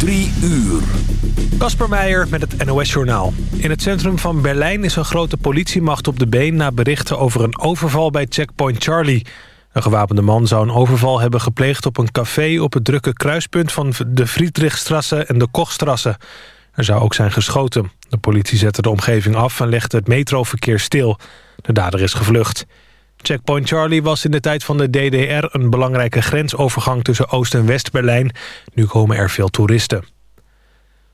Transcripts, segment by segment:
Drie uur. Kasper Meijer met het NOS-journaal. In het centrum van Berlijn is een grote politiemacht op de been... na berichten over een overval bij Checkpoint Charlie. Een gewapende man zou een overval hebben gepleegd op een café... op het drukke kruispunt van de Friedrichstrasse en de Kochstrasse. Er zou ook zijn geschoten. De politie zette de omgeving af en legde het metroverkeer stil. De dader is gevlucht. Checkpoint Charlie was in de tijd van de DDR een belangrijke grensovergang tussen Oost- en West-Berlijn. Nu komen er veel toeristen.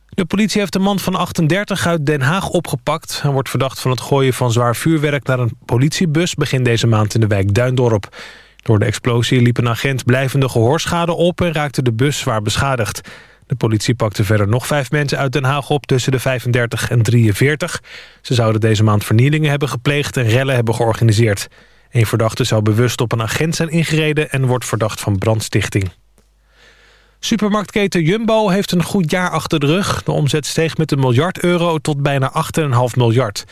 De politie heeft een man van 38 uit Den Haag opgepakt. Hij wordt verdacht van het gooien van zwaar vuurwerk naar een politiebus... begin deze maand in de wijk Duindorp. Door de explosie liep een agent blijvende gehoorschade op... en raakte de bus zwaar beschadigd. De politie pakte verder nog vijf mensen uit Den Haag op tussen de 35 en 43. Ze zouden deze maand vernielingen hebben gepleegd en rellen hebben georganiseerd. Een verdachte zou bewust op een agent zijn ingereden... en wordt verdacht van brandstichting. Supermarktketen Jumbo heeft een goed jaar achter de rug. De omzet steeg met een miljard euro tot bijna 8,5 miljard.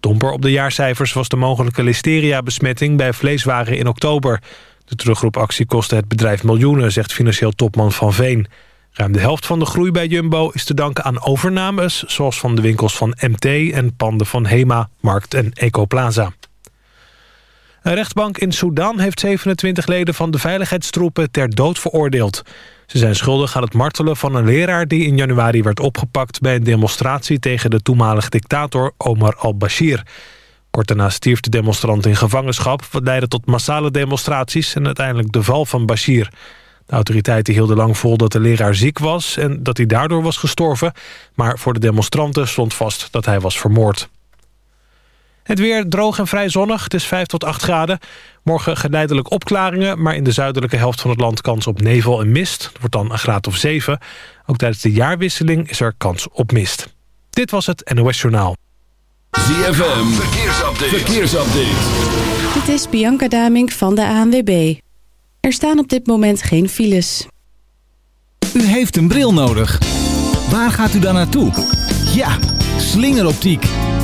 Domper op de jaarcijfers was de mogelijke listeria-besmetting... bij vleeswaren in oktober. De terugroepactie kostte het bedrijf miljoenen... zegt financieel topman Van Veen. Ruim de helft van de groei bij Jumbo is te danken aan overnames... zoals van de winkels van MT en panden van Hema, Markt en Ecoplaza. Een rechtbank in Sudan heeft 27 leden van de veiligheidstroepen ter dood veroordeeld. Ze zijn schuldig aan het martelen van een leraar die in januari werd opgepakt... bij een demonstratie tegen de toenmalige dictator Omar al-Bashir. Kort daarna stierf de demonstrant in gevangenschap... wat leidde tot massale demonstraties en uiteindelijk de val van Bashir. De autoriteiten hielden lang vol dat de leraar ziek was... en dat hij daardoor was gestorven. Maar voor de demonstranten stond vast dat hij was vermoord. Het weer droog en vrij zonnig. Het is 5 tot 8 graden. Morgen geleidelijk opklaringen, maar in de zuidelijke helft van het land kans op nevel en mist. Het wordt dan een graad of 7. Ook tijdens de jaarwisseling is er kans op mist. Dit was het NOS Journaal. ZFM, verkeersupdate. verkeersupdate. Dit is Bianca Damink van de ANWB. Er staan op dit moment geen files. U heeft een bril nodig. Waar gaat u dan naartoe? Ja, slingeroptiek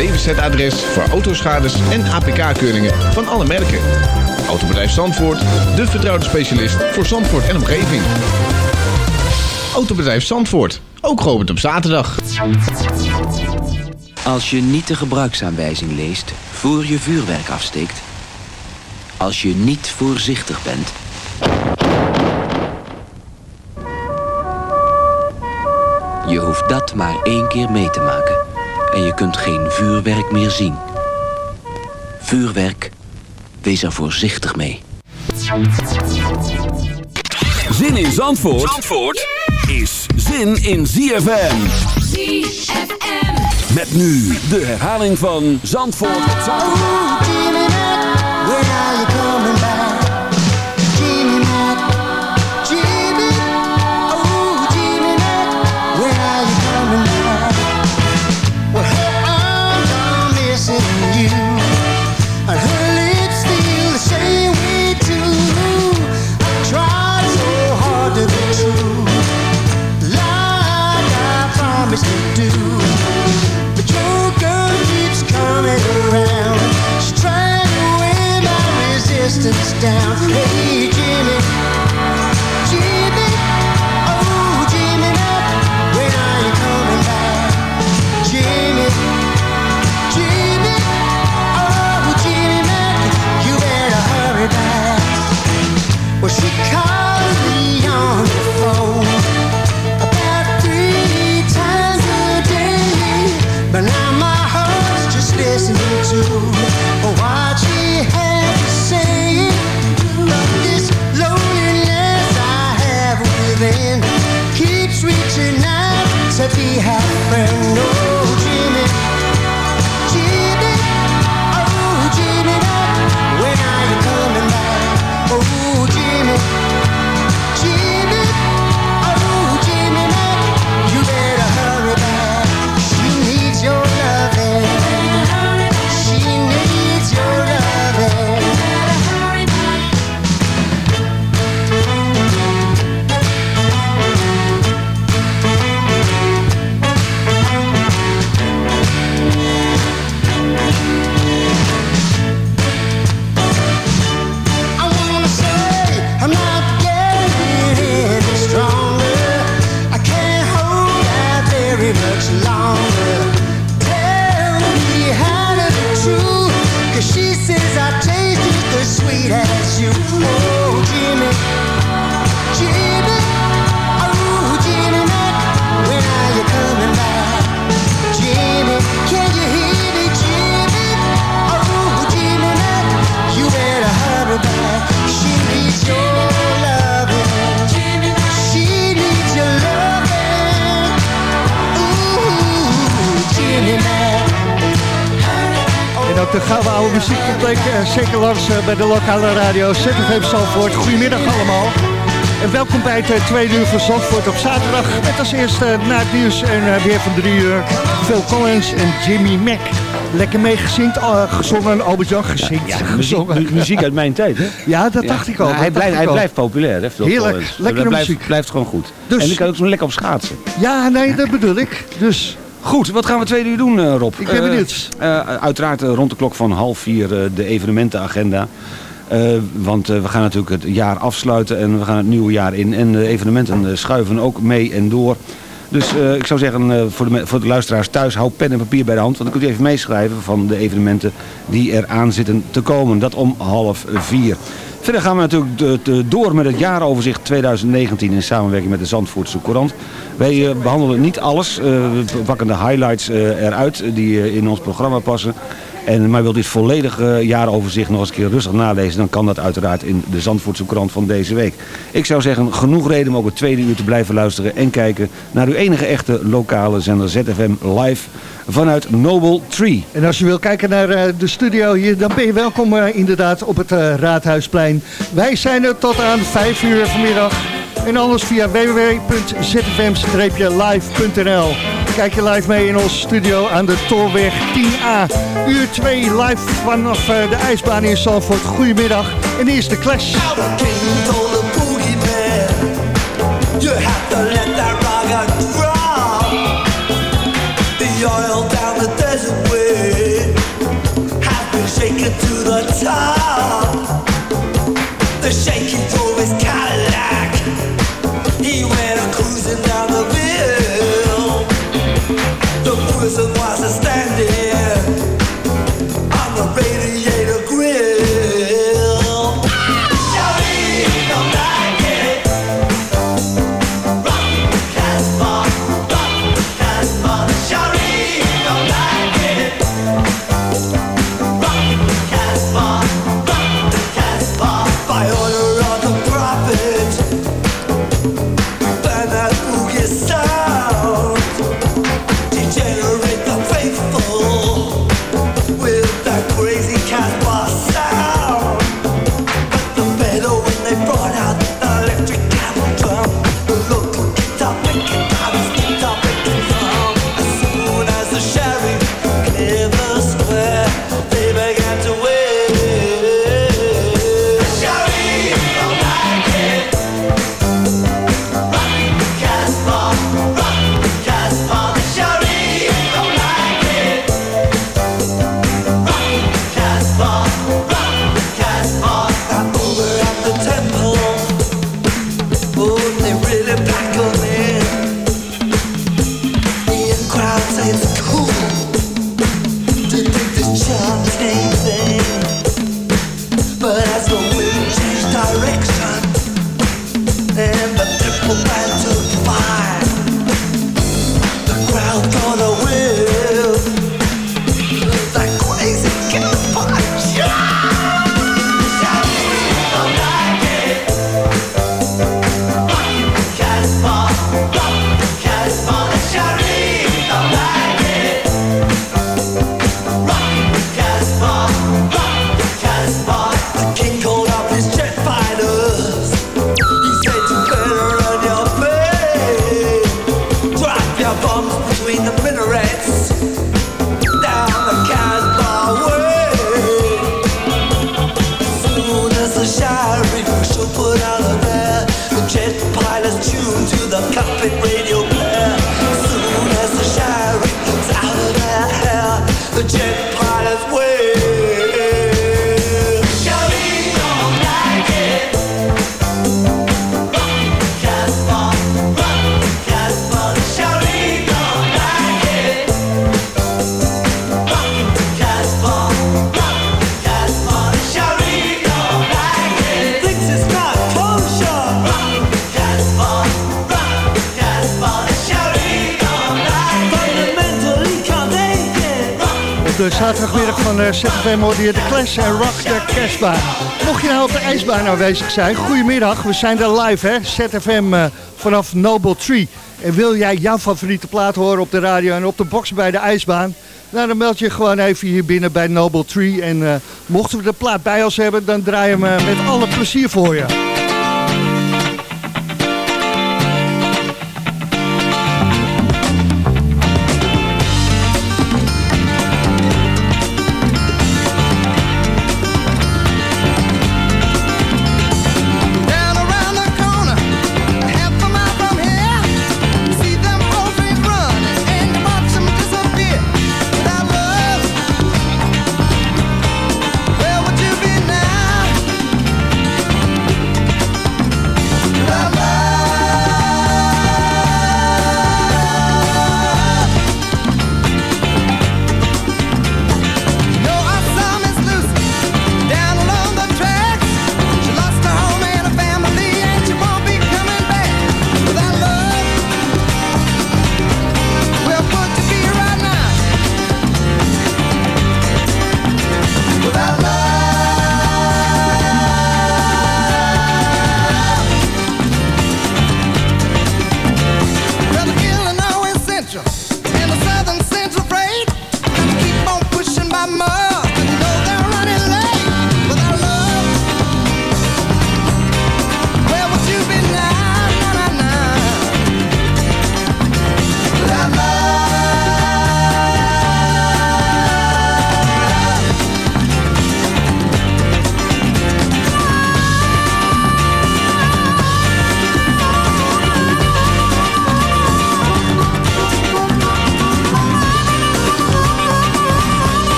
DWZ-adres voor autoschades en APK-keuringen van alle merken. Autobedrijf Zandvoort, de vertrouwde specialist voor Zandvoort en omgeving. Autobedrijf Zandvoort, ook geopend op zaterdag. Als je niet de gebruiksaanwijzing leest voor je vuurwerk afsteekt. Als je niet voorzichtig bent. Je hoeft dat maar één keer mee te maken. En je kunt geen vuurwerk meer zien. Vuurwerk, wees er voorzichtig mee. Zin in Zandvoort, Zandvoort is zin in ZFM. ZFM. Met nu de herhaling van Zandvoort op friend. De lokale radio ZFM Zandvoort. Goedemiddag allemaal. En welkom bij het uh, tweede uur van Zandvoort op zaterdag. Met als eerste na het nieuws en weer van drie uur Phil Collins en Jimmy Mac. Lekker meegezingt, uh, gezongen, Albert-Jan. Ja, gezongen. Muziek, muziek, uit mijn tijd, hè? Ja, dat dacht ik al. Nou, hij, blijft, hij blijft populair, hè? Phil Heerlijk, Collins. lekkere blijft, muziek. blijft gewoon goed. Dus, en ik kan ook zo lekker op schaatsen. Ja, nee, dat bedoel ik. Dus... Goed, wat gaan we tweede uur doen, uh, Rob? Ik ben benieuwd. Uh, uiteraard rond de klok van half vier de evenementenagenda. want we gaan natuurlijk het jaar afsluiten en we gaan het nieuwe jaar in. En de evenementen schuiven ook mee en door. Dus uh, ik zou zeggen uh, voor, de, voor de luisteraars thuis, hou pen en papier bij de hand. Want dan kunt u even meeschrijven van de evenementen die er aan zitten te komen. Dat om half vier. Verder gaan we natuurlijk door met het jaaroverzicht 2019 in samenwerking met de Zandvoortse Courant. Wij uh, behandelen niet alles. we pakken de highlights eruit die in ons programma passen. En, maar wilt u het volledige jaaroverzicht nog eens een keer rustig nalezen... dan kan dat uiteraard in de Zandvoortse krant van deze week. Ik zou zeggen, genoeg reden om ook het tweede uur te blijven luisteren... en kijken naar uw enige echte lokale zender ZFM live vanuit Noble Tree. En als je wil kijken naar uh, de studio hier... dan ben je welkom uh, inderdaad op het uh, Raadhuisplein. Wij zijn er tot aan 5 uur vanmiddag... En anders via www.zfm-live.nl. Kijk je live mee in onze studio aan de Torweg 10A. Uur 2 live vanaf de ijsbaan in Zandvoort. Goedemiddag. En hier is de Clash. To. The shaking zaterdagmiddag van uh, ZFM hoorde de Clash en Rock de Casbah. Mocht je nou op de ijsbaan aanwezig zijn, goedemiddag. We zijn er live, hè? ZFM eh, vanaf Noble Tree. En wil jij jouw favoriete plaat horen op de radio en op de box bij de ijsbaan? Nou, dan meld je gewoon even hier binnen bij Noble Tree. En eh, mochten we de plaat bij ons hebben, dan draaien we met alle plezier voor je.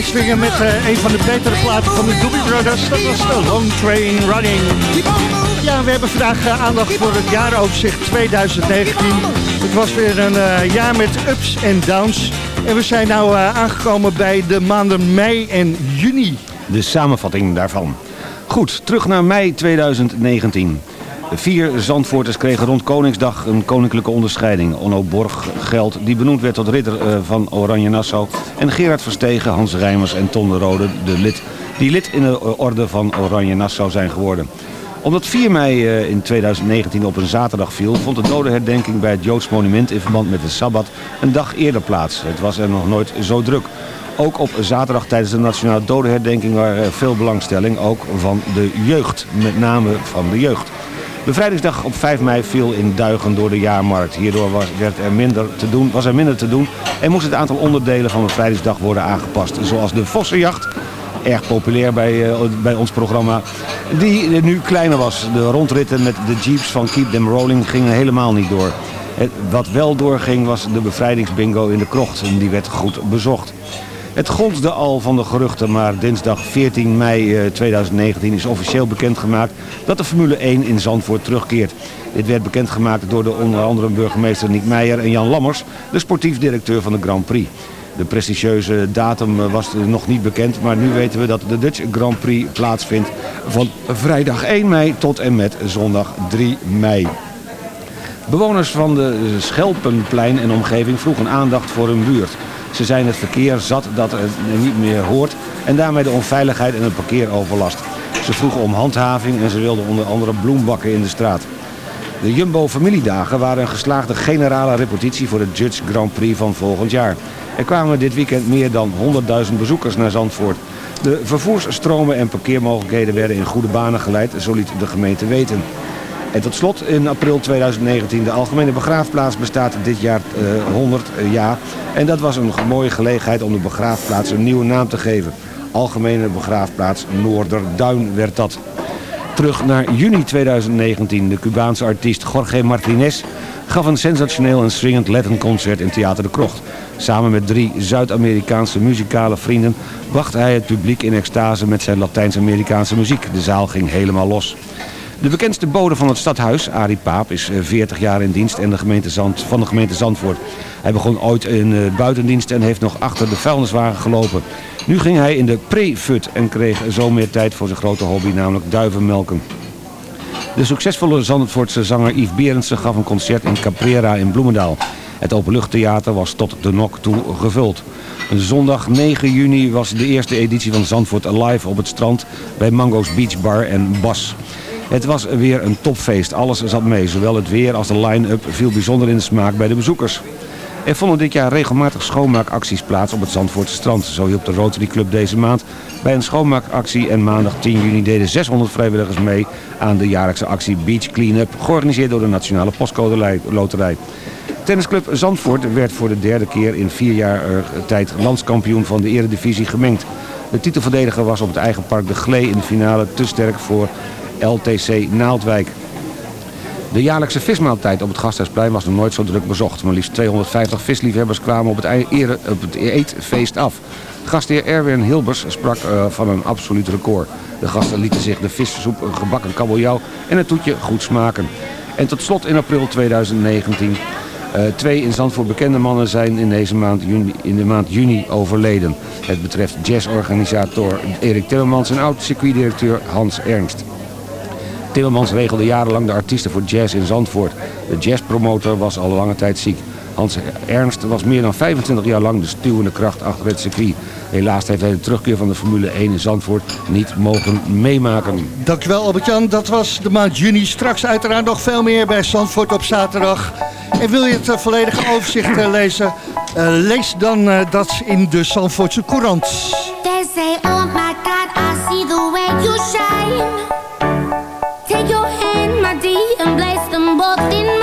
Meeswingen met eh, een van de betere platen van de Doobie Brothers. Dat was de Long Train Running. Ja, we hebben vandaag eh, aandacht voor het jaaroverzicht 2019. Het was weer een eh, jaar met ups en downs. En we zijn eh, aangekomen bij de maanden mei en juni. De samenvatting daarvan. Goed, terug naar mei 2019. Vier Zandvoorters kregen rond Koningsdag een koninklijke onderscheiding. Onno Borggeld, die benoemd werd tot ridder eh, van Oranje Nassau. En Gerard Verstegen, Hans Rijmers en Ton de Rode, de lid, die lid in de orde van Oranje Nassau zijn geworden. Omdat 4 mei eh, in 2019 op een zaterdag viel... vond de dodenherdenking bij het Joods monument in verband met de Sabbat een dag eerder plaats. Het was er nog nooit zo druk. Ook op zaterdag tijdens de Nationale Dodenherdenking waren er veel belangstelling, ook van de jeugd, met name van de jeugd. Bevrijdingsdag op 5 mei viel in Duigen door de jaarmarkt. Hierdoor was, werd er minder te doen, was er minder te doen en moest het aantal onderdelen van Bevrijdingsdag worden aangepast. Zoals de vossenjacht, erg populair bij, eh, bij ons programma, die nu kleiner was. De rondritten met de jeeps van Keep Them Rolling gingen helemaal niet door. Wat wel doorging was de bevrijdingsbingo in de krocht en die werd goed bezocht. Het gonsde al van de geruchten, maar dinsdag 14 mei eh, 2019 is officieel bekendgemaakt dat de Formule 1 in Zandvoort terugkeert. Dit werd bekendgemaakt door de onder andere burgemeester Niek Meijer en Jan Lammers, de sportief directeur van de Grand Prix. De prestigieuze datum eh, was nog niet bekend, maar nu weten we dat de Dutch Grand Prix plaatsvindt van vrijdag 1 mei tot en met zondag 3 mei. Bewoners van de Schelpenplein en omgeving vroegen aandacht voor hun buurt. Ze zijn het verkeer zat dat het niet meer hoort en daarmee de onveiligheid en het parkeeroverlast. Ze vroegen om handhaving en ze wilden onder andere bloembakken in de straat. De Jumbo familiedagen waren een geslaagde generale repetitie voor de Judge Grand Prix van volgend jaar. Er kwamen dit weekend meer dan 100.000 bezoekers naar Zandvoort. De vervoersstromen en parkeermogelijkheden werden in goede banen geleid, zo liet de gemeente weten. En tot slot in april 2019. De Algemene Begraafplaats bestaat dit jaar eh, 100 jaar. En dat was een mooie gelegenheid om de begraafplaats een nieuwe naam te geven. Algemene Begraafplaats Noorderduin werd dat. Terug naar juni 2019. De Cubaanse artiest Jorge Martinez gaf een sensationeel en swingend Latin-concert in Theater de Krocht. Samen met drie Zuid-Amerikaanse muzikale vrienden bracht hij het publiek in extase met zijn Latijns-Amerikaanse muziek. De zaal ging helemaal los. De bekendste bode van het stadhuis, Arie Paap, is eh, 40 jaar in dienst en de gemeente Zand, van de gemeente Zandvoort. Hij begon ooit in eh, buitendienst en heeft nog achter de vuilniswagen gelopen. Nu ging hij in de pre-fut en kreeg zo meer tijd voor zijn grote hobby, namelijk duivenmelken. De succesvolle Zandvoortse zanger Yves Berendsen gaf een concert in Caprera in Bloemendaal. Het openluchttheater was tot de nok toe gevuld. Zondag 9 juni was de eerste editie van Zandvoort Alive op het strand bij Mango's Beach Bar en Bas. Het was weer een topfeest, alles zat mee. Zowel het weer als de line-up viel bijzonder in de smaak bij de bezoekers. Er vonden dit jaar regelmatig schoonmaakacties plaats op het Zandvoortse strand. Zo hielp de Rotary Club deze maand bij een schoonmaakactie en maandag 10 juni deden 600 vrijwilligers mee aan de jaarlijkse actie Beach Cleanup, georganiseerd door de Nationale Postcode Loterij. Tennisclub Zandvoort werd voor de derde keer in vier jaar eh, tijd landskampioen van de eredivisie gemengd. De titelverdediger was op het eigen park de Glee in de finale te sterk voor LTC Naaldwijk. De jaarlijkse vismaaltijd op het Gasthuisplein was nog nooit zo druk bezocht. Maar liefst 250 visliefhebbers kwamen op het, op het eetfeest af. Gastheer Erwin Hilbers sprak eh, van een absoluut record. De gasten lieten zich de vissoep, een gebakken kabeljauw en een toetje goed smaken. En tot slot in april 2019. eh, twee in Zandvoort bekende mannen zijn in, deze maand juni, in de maand juni overleden. Het betreft jazzorganisator Erik Timmermans en oud-circuitdirecteur Hans Ernst. Timmermans regelde jarenlang de artiesten voor jazz in Zandvoort. De jazzpromotor was al lange tijd ziek. Hans Ernst was meer dan 25 jaar lang de stuwende kracht achter het circuit. Helaas heeft hij de terugkeer van de Formule 1 in Zandvoort niet mogen meemaken. Dankjewel Albert-Jan, dat was de maand juni. Straks uiteraard nog veel meer bij Zandvoort op zaterdag. En wil je het eh, volledige overzicht eh, lezen? Eh, lees dan eh, dat in de Zandvoortse Courant. They say, oh my God, I see the way you shine. Both in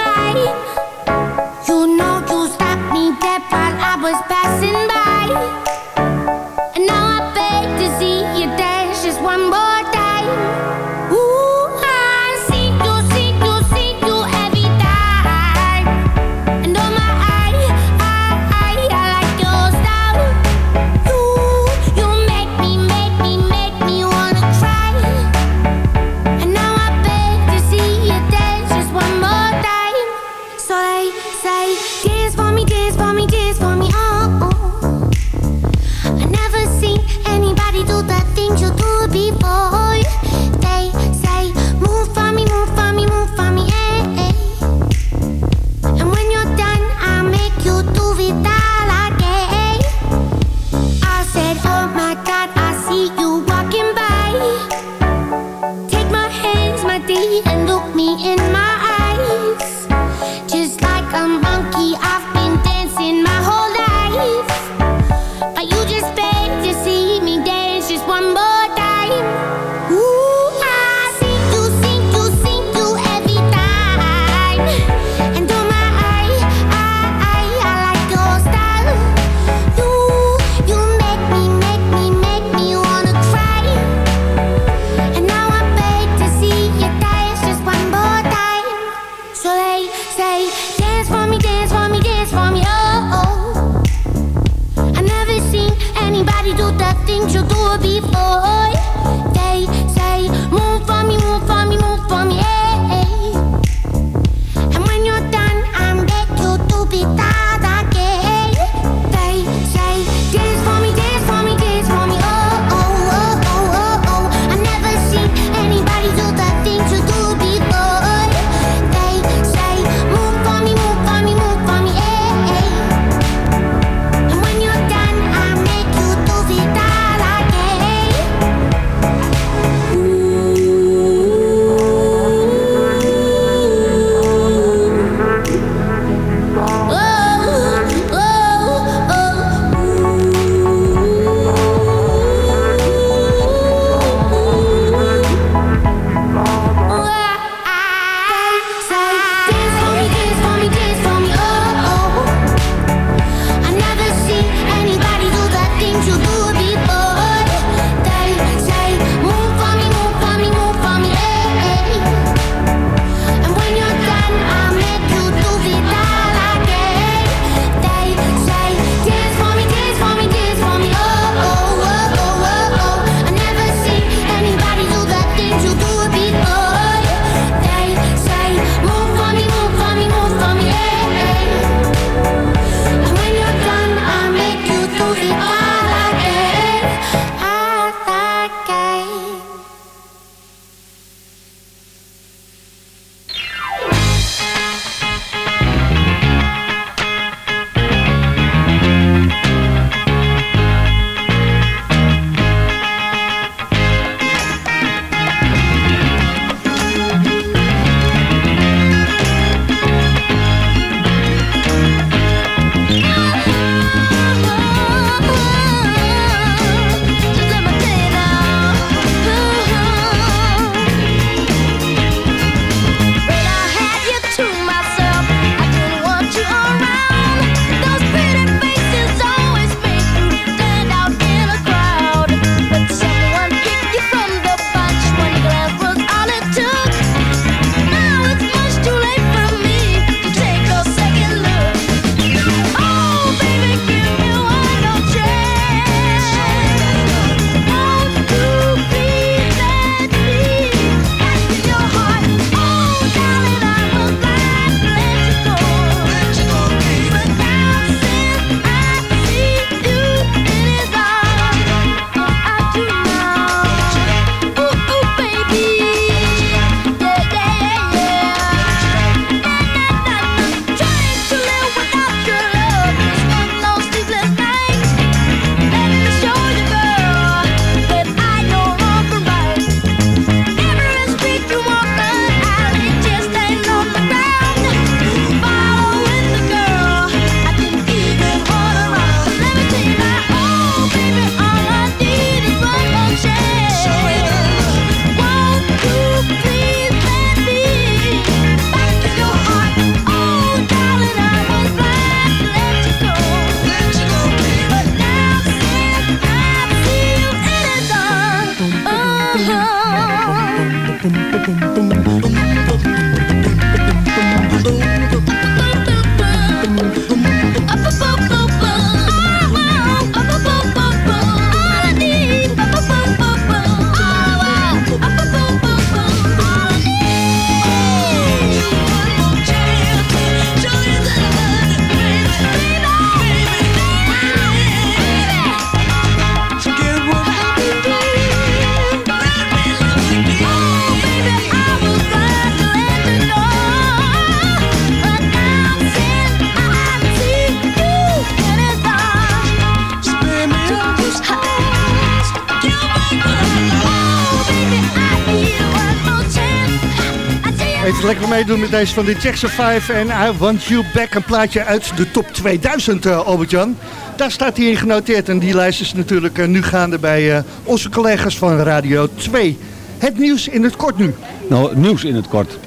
meedoen met deze van de Jackson 5 en I Want You Back. Een plaatje uit de top 2000, eh, Albert-Jan. Daar staat hij in genoteerd en die lijst is natuurlijk eh, nu gaande bij eh, onze collega's van Radio 2. Het nieuws in het kort nu. Nou, nieuws in het kort.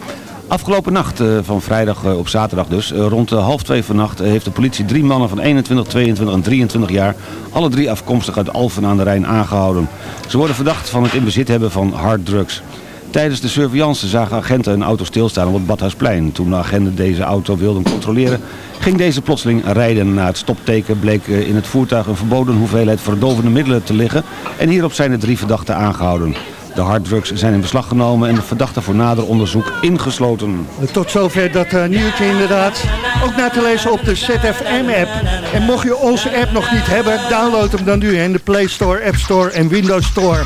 Afgelopen nacht, van vrijdag op zaterdag dus, rond half twee vannacht... heeft de politie drie mannen van 21, 22 en 23 jaar... alle drie afkomstig uit Alphen aan de Rijn aangehouden. Ze worden verdacht van het in bezit hebben van harddrugs. Tijdens de surveillance zagen agenten een auto stilstaan op het Badhuisplein. Toen de agenten deze auto wilden controleren, ging deze plotseling rijden. Na het stopteken bleek in het voertuig een verboden hoeveelheid verdovende middelen te liggen. En hierop zijn de drie verdachten aangehouden. De harddrugs zijn in beslag genomen en de verdachten voor nader onderzoek ingesloten. Tot zover dat eh, nieuwtje inderdaad. Ook na te lezen op de ZFM-app. En mocht je onze app nog niet hebben, download hem dan nu in de Play Store, App Store en Windows Store.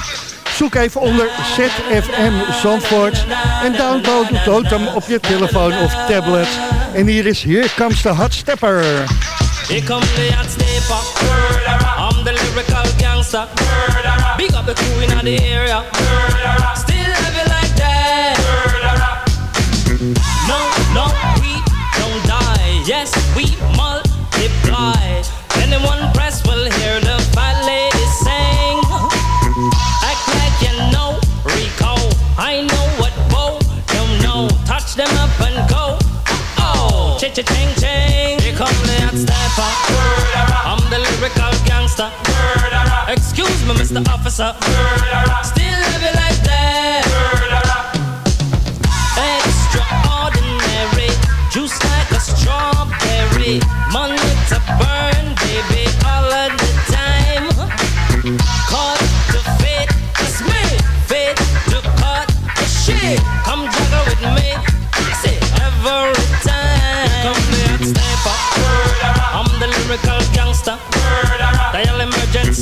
Zoek even onder ZFM Zandvoort en download hem op je telefoon of tablet. En hier is Here Comes the Hot Stepper. Here come the hot stepper. I'm the lyrical gangster. Big up the crew in the area. Still have it like that. No, no, we don't die. Yes, we multiply. Anyone Mister. Excuse me, Mr. Officer.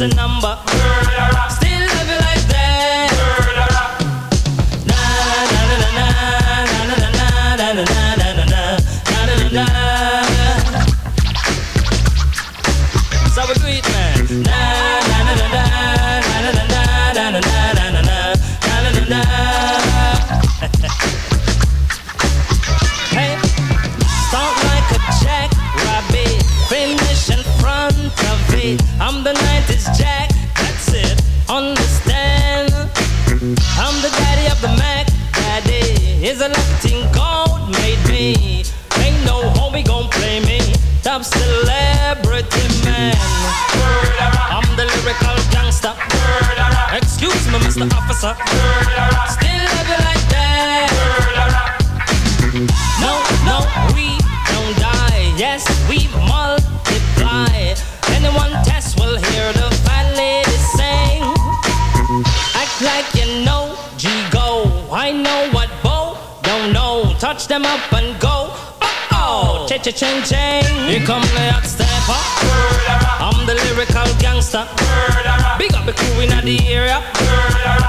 Emergency number. It like that. So man. Hey, like a jackrabbit, finish in front of it. I'm the daddy. Is a Latin gold made me. Ain't no homie gon' play me. Top celebrity man. I'm the lyrical gangster. Excuse me, Mr. Officer. Still have it like that. No, no, we don't die. Yes, we them up and go. Oh, cha cha ching ching. Here come the hot stepper. I'm the lyrical gangster. Big up the crew in the area.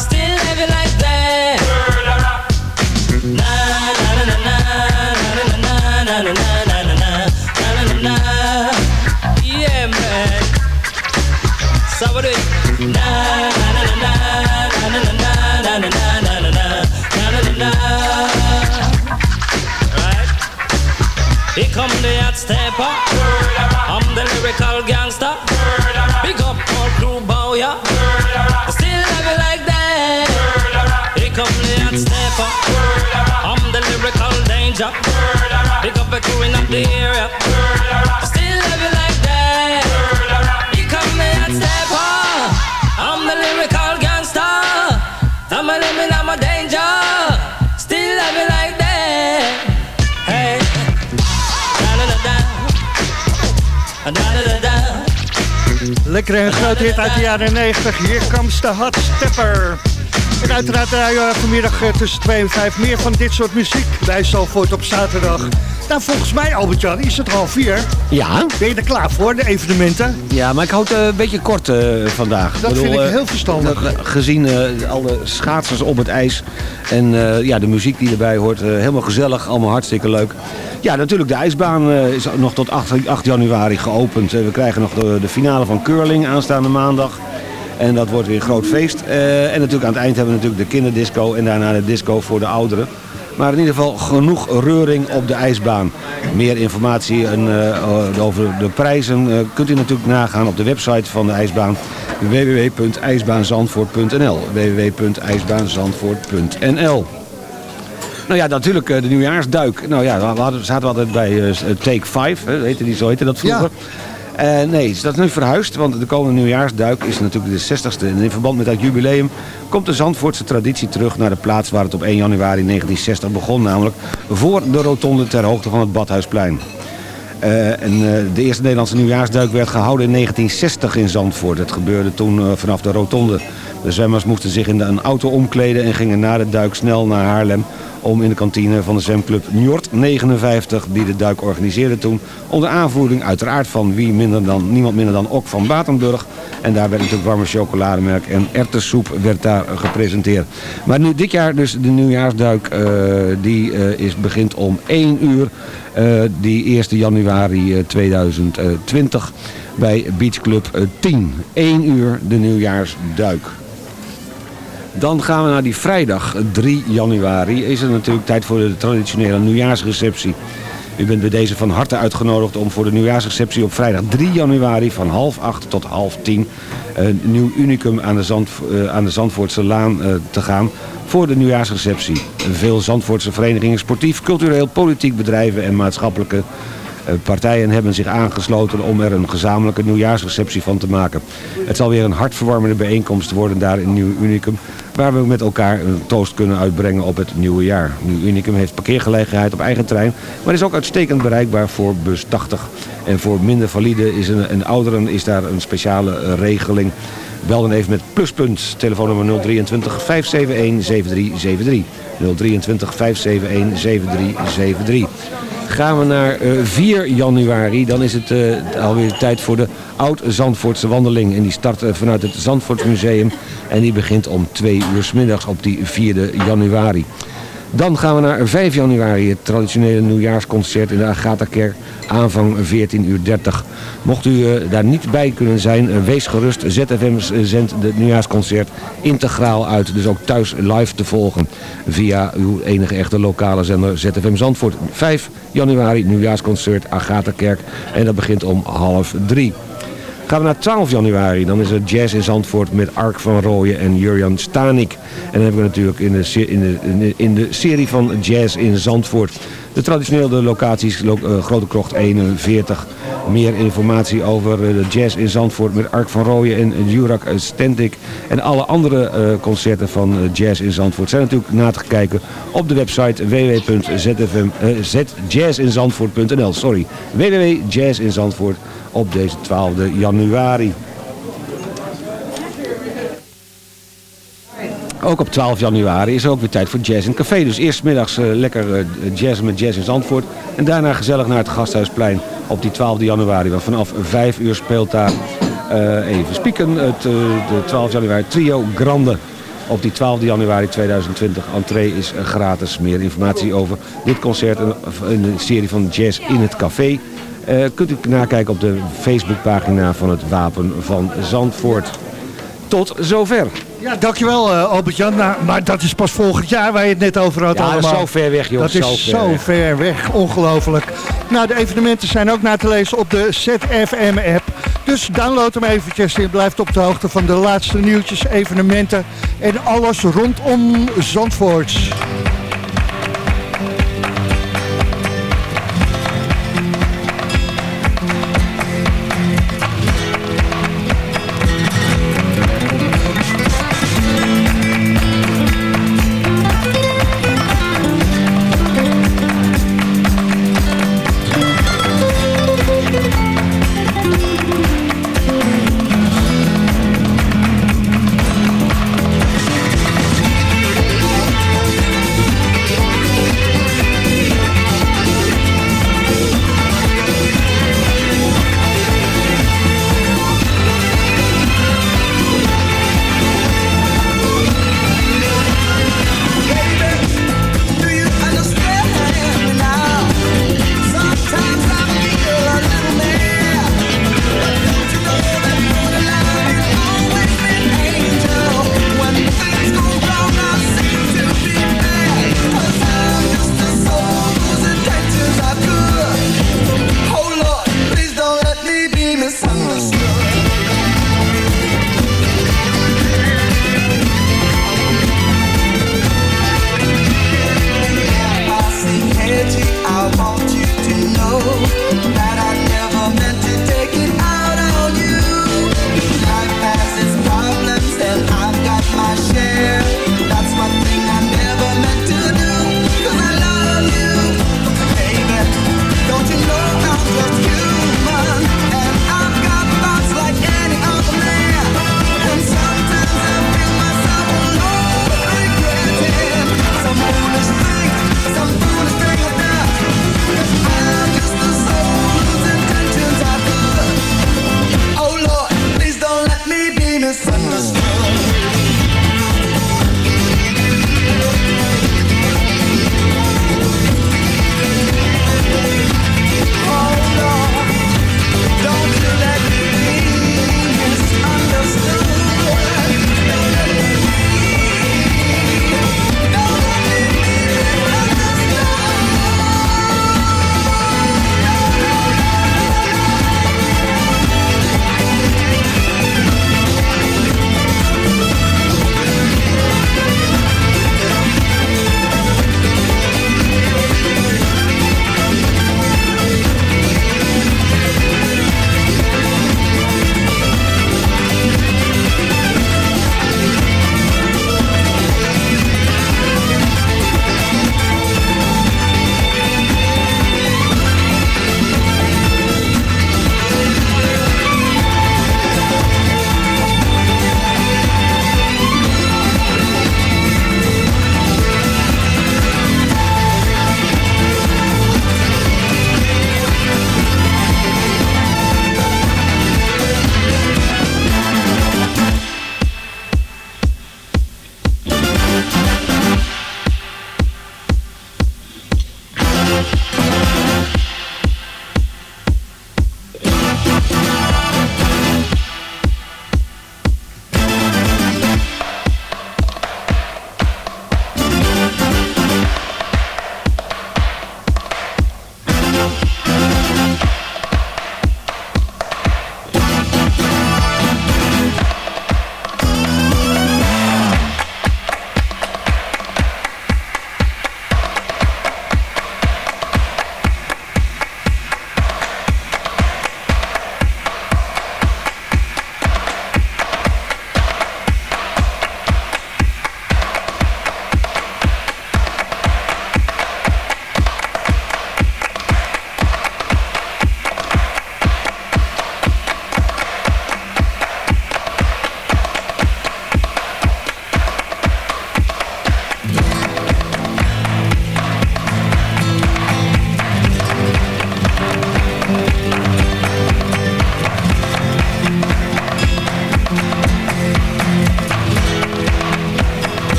Still it like that. Come the hot stepper. I'm the lyrical gangster. Big up all crew bow ya. Still have it like that. Here come the hot stepper. I'm the lyrical danger. Big up the crew in the area. Lekker een grote hit uit de jaren 90. Here comes the hot stepper. En uiteraard we vanmiddag eh, tussen 2 en 5 meer van dit soort muziek bij Zalvoort op zaterdag. Nou, volgens mij, Albert-Jan, is het half vier. Ja. Ben je er klaar voor, de evenementen? Ja, maar ik houd het een beetje kort eh, vandaag. Dat vind ik eh, heel verstandig. dat- gezien eh, alle schaatsers op het ijs en eh, ja, de muziek die erbij hoort. eh, helemaal gezellig, allemaal hartstikke leuk. Ja, natuurlijk, de ijsbaan eh, is nog tot 8, 8 januari geopend. Eh, we krijgen nog de, de finale van curling aanstaande maandag. En dat wordt weer een groot feest. Eh, en natuurlijk aan het eind hebben we natuurlijk de kinderdisco en daarna de disco voor de ouderen. Maar in ieder geval genoeg reuring op de ijsbaan. Meer informatie en, eh, over de prijzen eh, kunt u natuurlijk nagaan op de website van de ijsbaan www.ijsbaanzandvoort.nl www.ijsbaanzandvoort.nl nou ja, natuurlijk de nieuwjaarsduik. Nou ja, we zaten altijd bij Take 5, hè, heette die, zo heette dat vroeger. Eh, nee, dat is nu verhuisd, want de komende nieuwjaarsduik is natuurlijk de 60ste. En in verband met dat jubileum komt de Zandvoortse traditie terug naar de plaats waar het op 1 januari 1960 begon. Namelijk voor de rotonde ter hoogte van het Badhuisplein. Eh, en eh, de eerste Nederlandse nieuwjaarsduik werd gehouden in 1960 in Zandvoort. Het gebeurde toen vanaf de rotonde. De zwemmers moesten zich in een auto omkleden en gingen na de duik snel naar Haarlem om in de kantine van de zwemclub Njord 59, die de duik organiseerde toen, onder aanvoering uiteraard van wie minder dan, niemand minder dan Ok van Batenburg. En daar werd natuurlijk warme chocolademelk en erwtensoep werd daar gepresenteerd. Maar nu dit jaar dus de nieuwjaarsduik, eh, die eh, is, begint om 1 uur, eh, die 1 januari eh, 2020 bij Beach Club eh, 10. 1 uur de nieuwjaarsduik. Dan gaan we naar die vrijdag 3 januari. Is het natuurlijk tijd voor de traditionele nieuwjaarsreceptie. U bent bij deze van harte uitgenodigd om voor de nieuwjaarsreceptie op vrijdag 3 januari van half 8 tot half 10 een nieuw unicum aan de, Zand, eh, aan de Zandvoortse Laan eh, te gaan voor de nieuwjaarsreceptie. Veel Zandvoortse verenigingen, sportief, cultureel, politiek bedrijven en maatschappelijke eh, Partijen hebben zich aangesloten om er een gezamenlijke nieuwjaarsreceptie van te maken. Het zal weer een hartverwarmende bijeenkomst worden daar in Nieuw Unicum... waar we met elkaar een toast kunnen uitbrengen op het nieuwe jaar. Nieuw Unicum heeft parkeergelegenheid op eigen terrein... maar is ook uitstekend bereikbaar voor bus 80. En voor minder valide is een, en ouderen is daar een speciale eh, regeling... Bel dan even met pluspunt. Telefoonnummer 023 571 7373. 023 571 7373. Gaan we naar eh, 4 januari, dan is het eh, alweer tijd voor de Oud-Zandvoortse wandeling. En die start eh, vanuit het Zandvoortsmuseum en die begint om 2 uur 's middags op die 4 januari. Dan gaan we naar 5 januari, het traditionele nieuwjaarsconcert in de Agatha-kerk, aanvang 14.30 uur. Mocht u eh, daar niet bij kunnen zijn, eh, wees gerust. ZFM zendt het nieuwjaarsconcert integraal uit, dus ook thuis live te volgen via uw enige echte lokale zender ZFM Zandvoort. 5 januari, nieuwjaarsconcert Agatha-kerk en dat begint om half drie. Gaan we naar 12 januari, dan is het Jazz in Zandvoort met Ark van Rooyen en Jurjan Stanik. En dan hebben we natuurlijk in de, in de, in de, serie van Jazz in Zandvoort de traditionele locaties, lo- eh, Grote Krocht 41. Meer informatie over eh, de Jazz in Zandvoort met Ark van Rooyen en Jurak Stendik. En alle andere eh, concerten van Jazz in Zandvoort zijn natuurlijk na te kijken op de website www.jazzinzandvoort.nl Sorry, www.jazzinzandvoort op deze 12 januari. Ook op 12 januari is ook weer tijd voor Jazz in Café. Dus eerst middags eh, lekker eh, jazz met Jazz in Zandvoort. En daarna gezellig naar het Gasthuisplein op die 12 januari. Want vanaf 5 uur speelt daar eh, even spieken het de 12 januari trio Grande. Op die 12 januari 2020. Entree is gratis. Meer informatie over dit concert en de serie van Jazz in het Café. Eh, kunt u nakijken op de Facebookpagina van het Wapen van Zandvoort. Tot zover. Ja, dankjewel uh, Albert-Jan. Nou, maar dat is pas volgend jaar waar je het net over had Ja, dat is allemaal. zo ver weg, joh. Dat Zo is ver zo weg. ver weg. Ongelooflijk. Nou, de evenementen zijn ook na te lezen op de ZFM-app. Dus download hem eventjes en blijft op de hoogte van de laatste nieuwtjes, evenementen en alles rondom Zandvoort.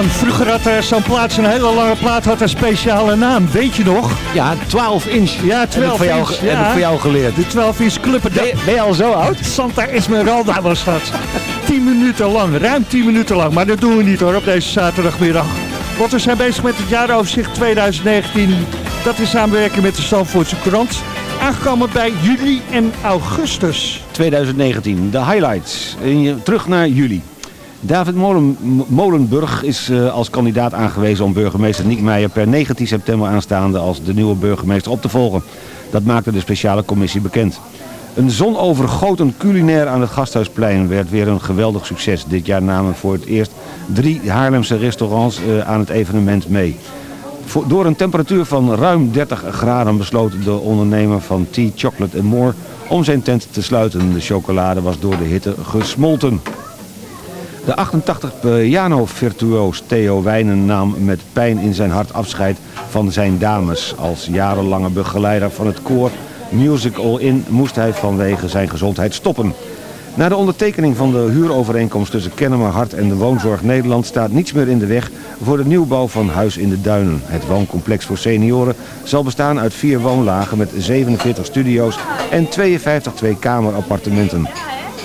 Albert-Jan, vroeger had eh, zo'n plaats, een hele lange plaat, had een speciale naam. Weet je nog? Ja, 12 inch. Ja, 12 heb ik van jou, inch. ge- heb ik van jou geleerd. De 12 inch club. Ben je, ben je al zo oud? Santa Esmeralda was dat. 10 minuten lang, ruim 10 minuten lang. Maar dat doen we niet hoor, op deze zaterdagmiddag. Want we zijn bezig met het jaaroverzicht 2019. Dat is samenwerking met de Zandvoortse krant. Aangekomen bij juli en augustus. 2019, de highlights. Terug naar juli. David Molen, Molenburg is eh, als kandidaat aangewezen om burgemeester Niek Meijer per 19 september aanstaande als de nieuwe burgemeester op te volgen. Dat maakte de speciale commissie bekend. Een zonovergoten culinair aan het Gasthuisplein werd weer een geweldig succes. Dit jaar namen voor het eerst drie Haarlemse restaurants eh, aan het evenement mee. Door een temperatuur van ruim 30 graden besloot de ondernemer van Tea Chocolate More om zijn tent te sluiten. De chocolade was door de hitte gesmolten. De 88 piano-virtuoos Theo Wijnen nam met pijn in zijn hart afscheid van zijn dames. Als jarenlange begeleider van het koor Music All In moest hij vanwege zijn gezondheid stoppen. Na de ondertekening van de huurovereenkomst tussen Kennemer Hart en de Woonzorg Nederland staat niets meer in de weg voor de nieuwbouw van Huis in de Duinen. Het wooncomplex voor senioren zal bestaan uit vier woonlagen met 47 studio's en 52 tweekamerappartementen.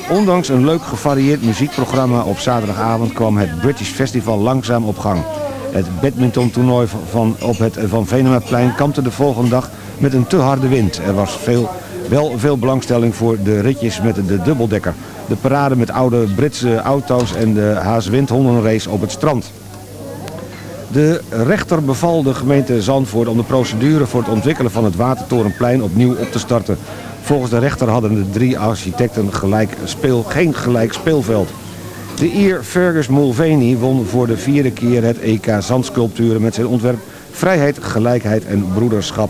Ondanks een leuk gevarieerd muziekprogramma op zaterdagavond kwam het British Festival langzaam op gang. Het badmintontoernooi van, op het Van Venemaplein kampte de volgende dag met een te harde wind. Er was veel, wel veel belangstelling voor de ritjes met de dubbeldekker. De parade met oude Britse auto's en de Haas Windhondenrace op het strand. De rechter beval de gemeente Zandvoort om de procedure voor het ontwikkelen van het Watertorenplein opnieuw op te starten. Volgens de rechter hadden de drie architecten gelijk speel, geen gelijk speelveld. De Ier Fergus Mulvaney won voor de vierde keer het EK Zandsculpturen met zijn ontwerp Vrijheid, Gelijkheid en Broederschap.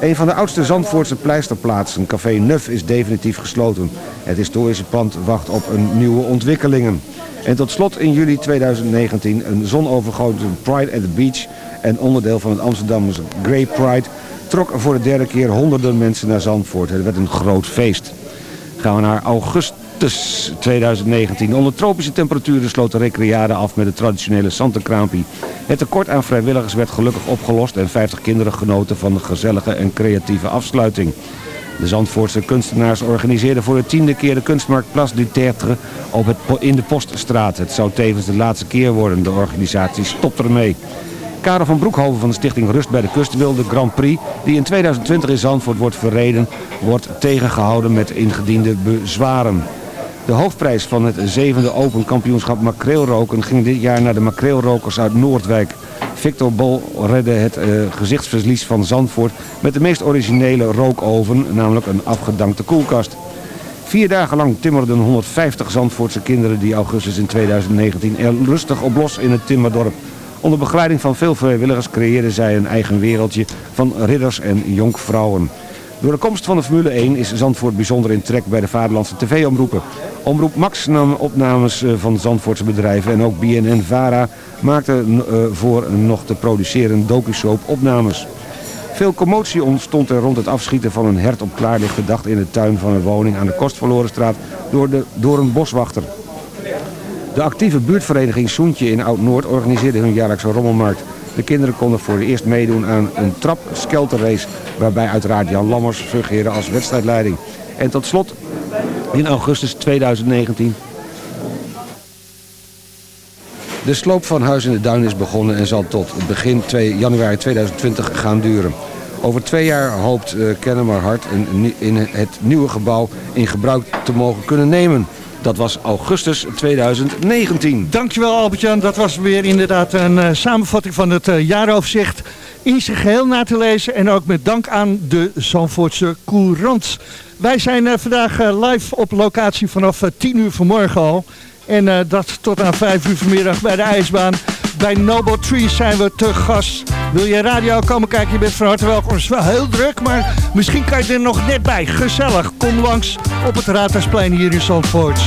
Een van de oudste Zandvoortse pleisterplaatsen, Café Neuf, is definitief gesloten. Het historische pand wacht op een nieuwe ontwikkelingen. En tot slot in juli 2019 een zonovergoten Pride at the Beach en onderdeel van het Amsterdamse Grey Pride trok voor de derde keer honderden mensen naar Zandvoort. Het werd een groot feest. Gaan we naar augustus 2019. Onder tropische temperaturen sloot de recreade af met de traditionele Santenkraampie. Het tekort aan vrijwilligers werd gelukkig opgelost en 50 kinderen genoten van de gezellige en creatieve afsluiting. De Zandvoortse kunstenaars organiseerden voor de tiende keer de kunstmarkt Place du Tertre op het, in de Poststraat. Het zou tevens de laatste keer worden. De organisatie stopt ermee. Karel van Broekhoven van de stichting Rust bij de Kust wil de Grand Prix, die in 2020 in Zandvoort wordt verreden, wordt tegengehouden met ingediende bezwaren. De hoofdprijs van het zevende Open kampioenschap makreelroken ging dit jaar naar de makreelrokers uit Noordwijk. Victor Bol redde het eh, gezichtsverlies van Zandvoort met de meest originele rookoven, namelijk een afgedankte koelkast. Vier dagen lang timmerden 150 Zandvoortse kinderen die augustus in 2019 er rustig op los in het timmerdorp. Onder begeleiding van veel vrijwilligers creëerden zij een eigen wereldje van ridders en jonkvrouwen. Door de komst van de Formule 1 is Zandvoort bijzonder in trek bij de vaderlandse tv-omroepen. Omroep Max nam opnames eh, van Zandvoortse bedrijven en ook BNN-VARA maakte eh, voor nog te produceren docusoap opnames. Veel commotie ontstond er rond het afschieten van een hert op klaarlichte dag in de tuin van een woning aan de Kostverlorenstraat door, de, door een boswachter. De actieve buurtvereniging Soentje in Oud-Noord organiseerde hun jaarlijkse rommelmarkt. De kinderen konden voor het eerst meedoen aan een trap-skelterrace... waarbij uiteraard Jan Lammers fungeerde als wedstrijdleiding. En tot slot, in augustus 2019... De sloop van Huis in de Duin is begonnen en zal tot begin 2 januari 2020 gaan duren. Over twee jaar hoopt uh, Kennemer Hart in het nieuwe gebouw in gebruik te mogen kunnen nemen. Dat was augustus 2019. Dankjewel Albert-Jan, dat was weer inderdaad een eh, samenvatting van het eh, jaaroverzicht. In zijn geheel na te lezen en ook met dank aan de Zandvoortse Courant. Wij zijn eh, vandaag live op locatie vanaf eh, 10 uur vanmorgen al. En dat tot aan 5 uur vanmiddag bij de ijsbaan. Bij Noble Trees zijn we te gast. Wil je radio komen kijken? Je bent van harte welkom. Het is wel heel druk, maar misschien kan je er nog net bij. Gezellig. Kom langs op het Raadhuisplein hier in Zandvoort.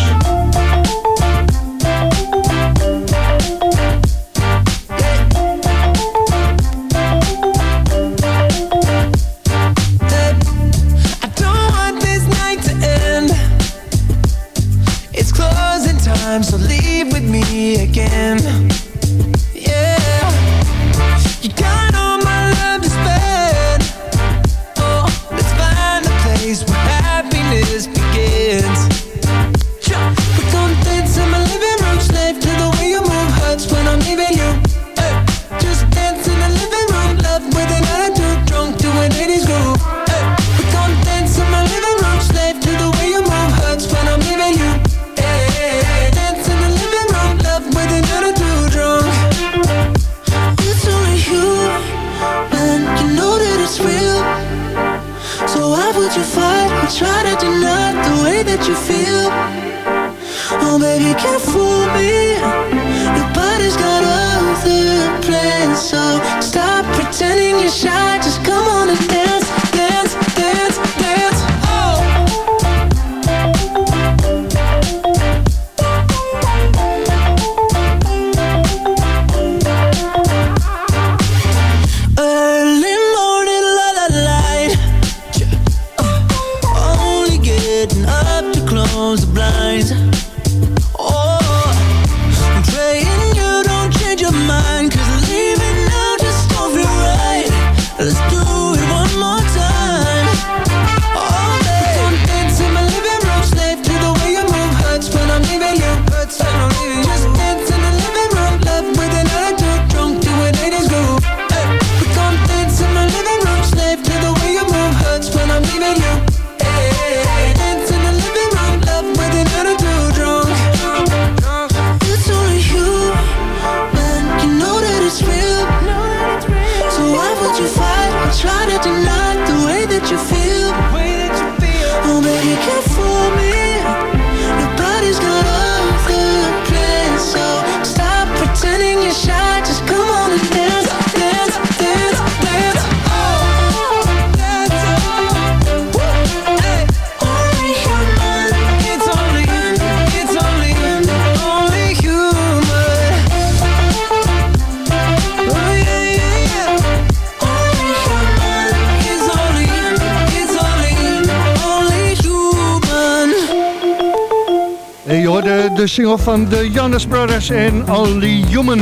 single van de Jonas Brothers en Only Human.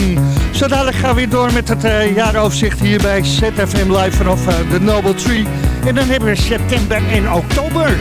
Zo gaan we weer door met het uh, jaaroverzicht hier bij ZFM Live vanaf eh, de Noble Tree. En dan hebben we september en oktober.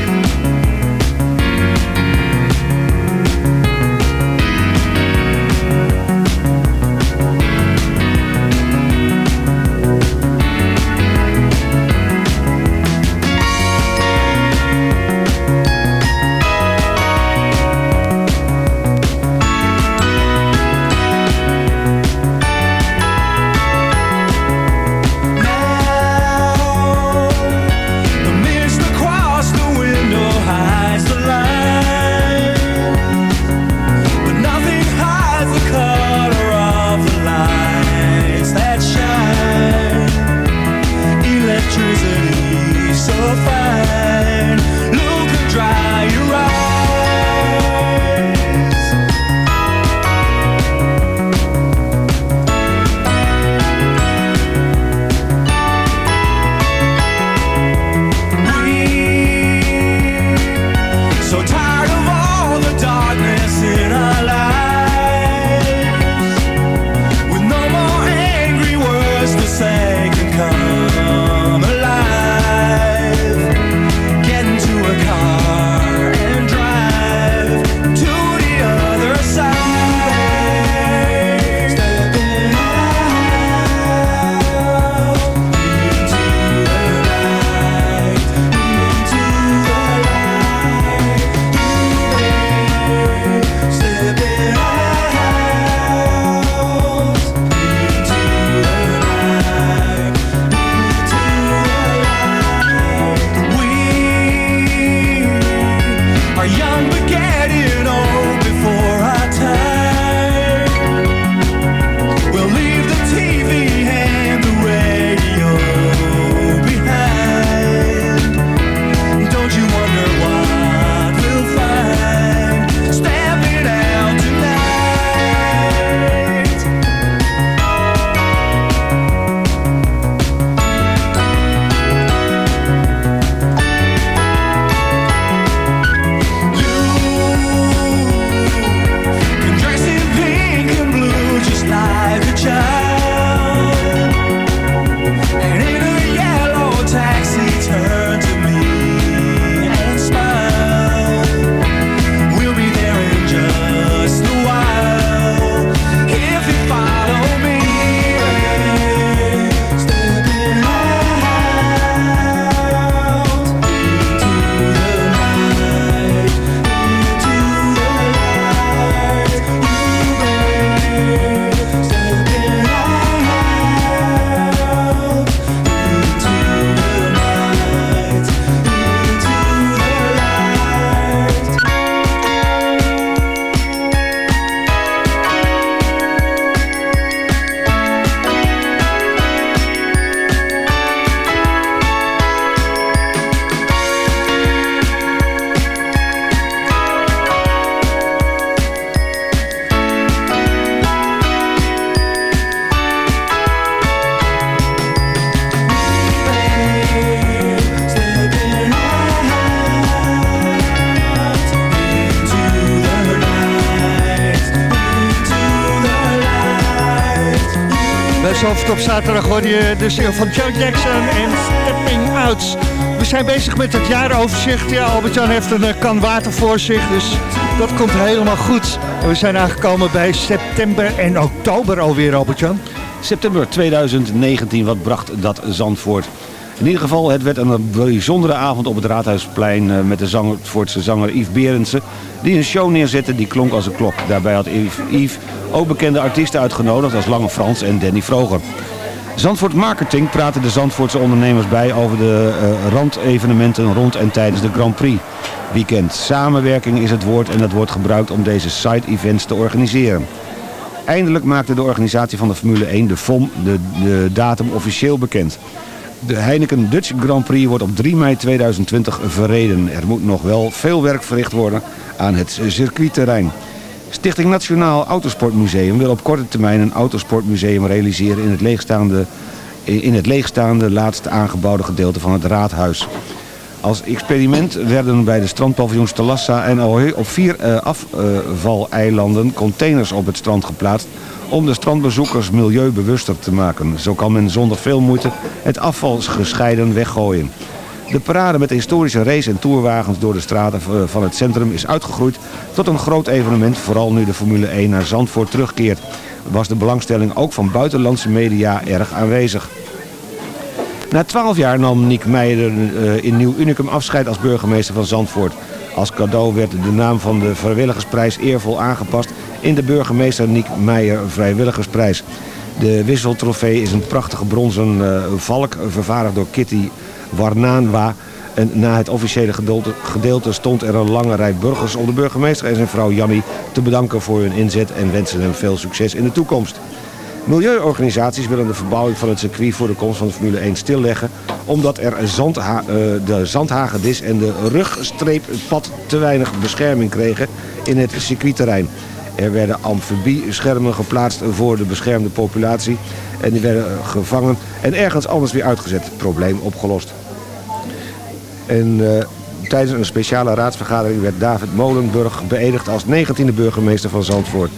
Op zaterdag hoor je de single van Joe Jackson en Stepping Out. We zijn bezig met het jaaroverzicht. Ja, Albert-Jan heeft een eh, kan water voor zich, dus dat komt helemaal goed. En we zijn aangekomen bij september en oktober alweer, Albert-Jan. September 2019, wat bracht dat Zandvoort? In ieder geval, het werd een bijzondere avond op het Raadhuisplein... eh, met de Zandvoortse zanger Yves Berendsen... die een show neerzette die klonk als een klok. Daarbij had Yves, Yves ook bekende artiesten uitgenodigd... als Lange Frans en Danny Vroger. Zandvoort Marketing praten de Zandvoortse ondernemers bij... over de eh, randevenementen rond en tijdens de Grand Prix weekend. Samenwerking is het woord en dat wordt gebruikt om deze side-events te organiseren. Eindelijk maakte de organisatie van de Formule 1, de FOM, de, de datum officieel bekend. De Heineken Dutch Grand Prix wordt op 3 mei 2020 verreden. Er moet nog wel veel werk verricht worden aan het circuitterrein. Stichting Nationaal Autosportmuseum wil op korte termijn een autosportmuseum realiseren in het leegstaande, in het leegstaande laatste aangebouwde gedeelte van het raadhuis. Als experiment werden bij de strandpaviljoens Talassa en Ahoy op vier eh, afvaleilanden containers op het strand geplaatst om de strandbezoekers milieubewuster te maken. Zo kan men zonder veel moeite het afval gescheiden weggooien. De parade met historische race- en tourwagens door de straten eh, van het centrum is uitgegroeid tot een groot evenement, vooral nu de Formule 1 naar Zandvoort terugkeert. Was de belangstelling ook van buitenlandse media erg aanwezig. Na twaalf jaar nam Niek Meijer eh, in Nieuw Unicum afscheid als burgemeester van Zandvoort. Als cadeau werd de naam van de vrijwilligersprijs eervol aangepast in de burgemeester Niek Meijer Vrijwilligersprijs. De wisseltrofee is een prachtige bronzen eh, valk vervaardigd door Kitty Warnaanwa. En na het officiële gedeelte, stond er een lange rij burgers om de burgemeester en zijn vrouw Jannie te bedanken voor hun inzet en wensen hem veel succes in de toekomst. Milieuorganisaties willen de verbouwing van het circuit voor de komst van de Formule 1 stilleggen... omdat er zandha eh, de zandhagedis en de rugstreeppad te weinig bescherming kregen in het circuitterrein. Er werden amfibieschermen geplaatst voor de beschermde populatie... en die werden gevangen en ergens anders weer uitgezet. Probleem opgelost. En eh, tijdens een speciale raadsvergadering werd David Molenburg beëdigd als 19e burgemeester van Zandvoort.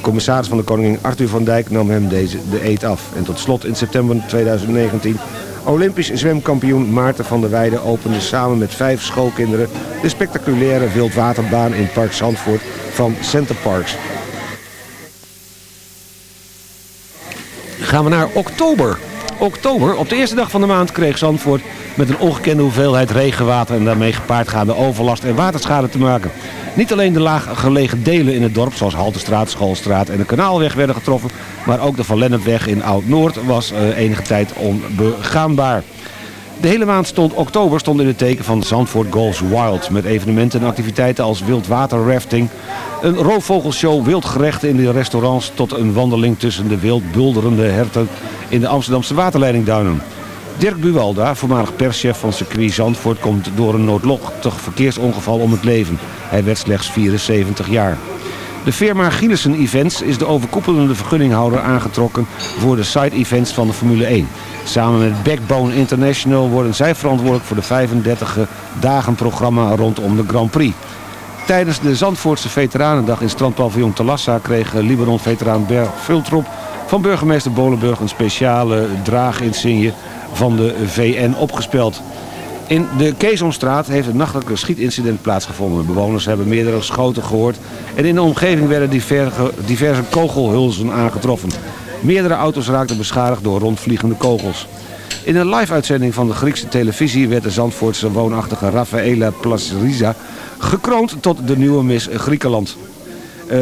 Commissaris van de Koningin Arthur van Dijk nam hem deze de eet af. En tot slot in september 2019 Olympisch zwemkampioen Maarten van der Weijden opende samen met vijf schoolkinderen de spectaculaire wildwaterbaan in Park Zandvoort van Center Parks. Gaan we naar oktober. Oktober, op de eerste dag van de maand kreeg Zandvoort met een ongekende hoeveelheid regenwater en daarmee gepaardgaande overlast en waterschade te maken. Niet alleen de laag gelegen delen in het dorp, zoals Haltestraat, Schoolstraat en de Kanaalweg werden getroffen, maar ook de Van Lennepweg in Oud-Noord was eh, enige tijd onbegaanbaar. De hele maand stond oktober stond in het teken van Zandvoort Goes Wild. Met evenementen en activiteiten als wildwaterrafting, een roofvogelshow, wildgerechten in de restaurants... tot een wandeling tussen de wild bulderende herten in de Amsterdamse waterleidingduinen. Dirk Buwalda, voormalig perschef van circuit Zandvoort... komt door een noodlottig verkeersongeval om het leven. Hij werd slechts 74 jaar. De firma Gielissen Events is de overkoepelende vergunninghouder aangetrokken voor de side-events van de Formule 1. Samen met Backbone International worden zij verantwoordelijk voor de 35 dagen programma rondom de Grand Prix. Tijdens de Zandvoortse Veteranendag in strandpaviljoen Talassa kreeg Libanon-veteraan Berg Vultrop van burgemeester Bolenburg een speciale draaginsigne van de VN opgespeld. In de Keesomstraat heeft een nachtelijke schietincident plaatsgevonden. Bewoners hebben meerdere schoten gehoord en in de omgeving werden diverse, kogelhulzen aangetroffen. Meerdere auto's raakten beschadigd door rondvliegende kogels. In een live-uitzending van de Griekse televisie werd de Zandvoortse woonachtige Rafaela Plasriza gekroond tot de nieuwe Miss Griekenland. Eh,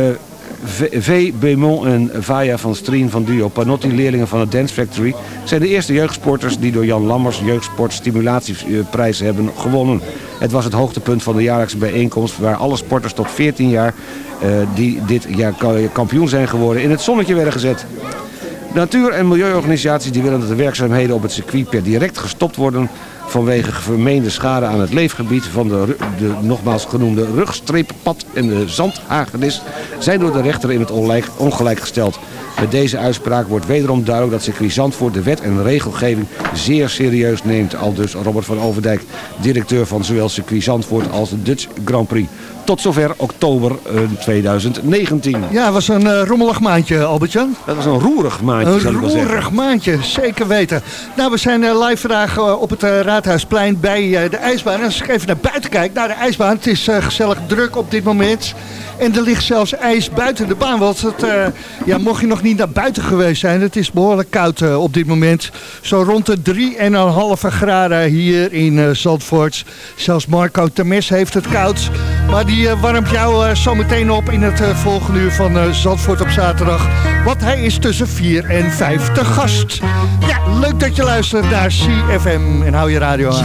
V. Beaumont en Vaya van Strien van duo Panotti, leerlingen van het Dance Factory... zijn de eerste jeugdsporters die door Jan Lammers jeugdsportstimulatieprijs hebben gewonnen. Het was het hoogtepunt van de jaarlijkse bijeenkomst... waar alle sporters tot 14 jaar eh, die dit jaar kampioen zijn geworden in het zonnetje werden gezet. Natuur- en milieuorganisaties die willen dat de werkzaamheden op het circuit per direct gestopt worden vanwege vermeende schade aan het leefgebied van de, de nogmaals genoemde rugstreeppad en de zandhagedis zijn door de rechter in het ongelijk, ongelijk gesteld. Met deze uitspraak wordt wederom duidelijk dat circuit Zandvoort de wet en regelgeving zeer serieus neemt. Al dus Robert van Overdijk, directeur van zowel circuit als de Dutch Grand Prix. Tot zover oktober eh, 2019. Ja, het was een eh, rommelig maandje, Albert-Jan. Dat was een roerig maandje, zou ik wel zeggen. Een roerig maandje, zeker weten. Nou, we zijn eh, live vandaag op het Raadhuisplein bij de ijsbaan. En als ik even naar buiten kijk, naar de ijsbaan. Het is gezellig druk op dit moment. En er ligt zelfs ijs buiten de baan. Want het, ja, mocht je nog niet naar buiten geweest zijn, het is behoorlijk koud op dit moment. Zo rond de 3,5 graden hier in uh, Zandvoort. Zelfs Marco Termes heeft het koud. Maar die eh, warmt jou eh, zo meteen op in het eh, volgende uur van Zandvoort op zaterdag. Want hij is tussen 4 en 5 te gast. Ja, leuk dat je luistert naar CFM. En hou je radio aan.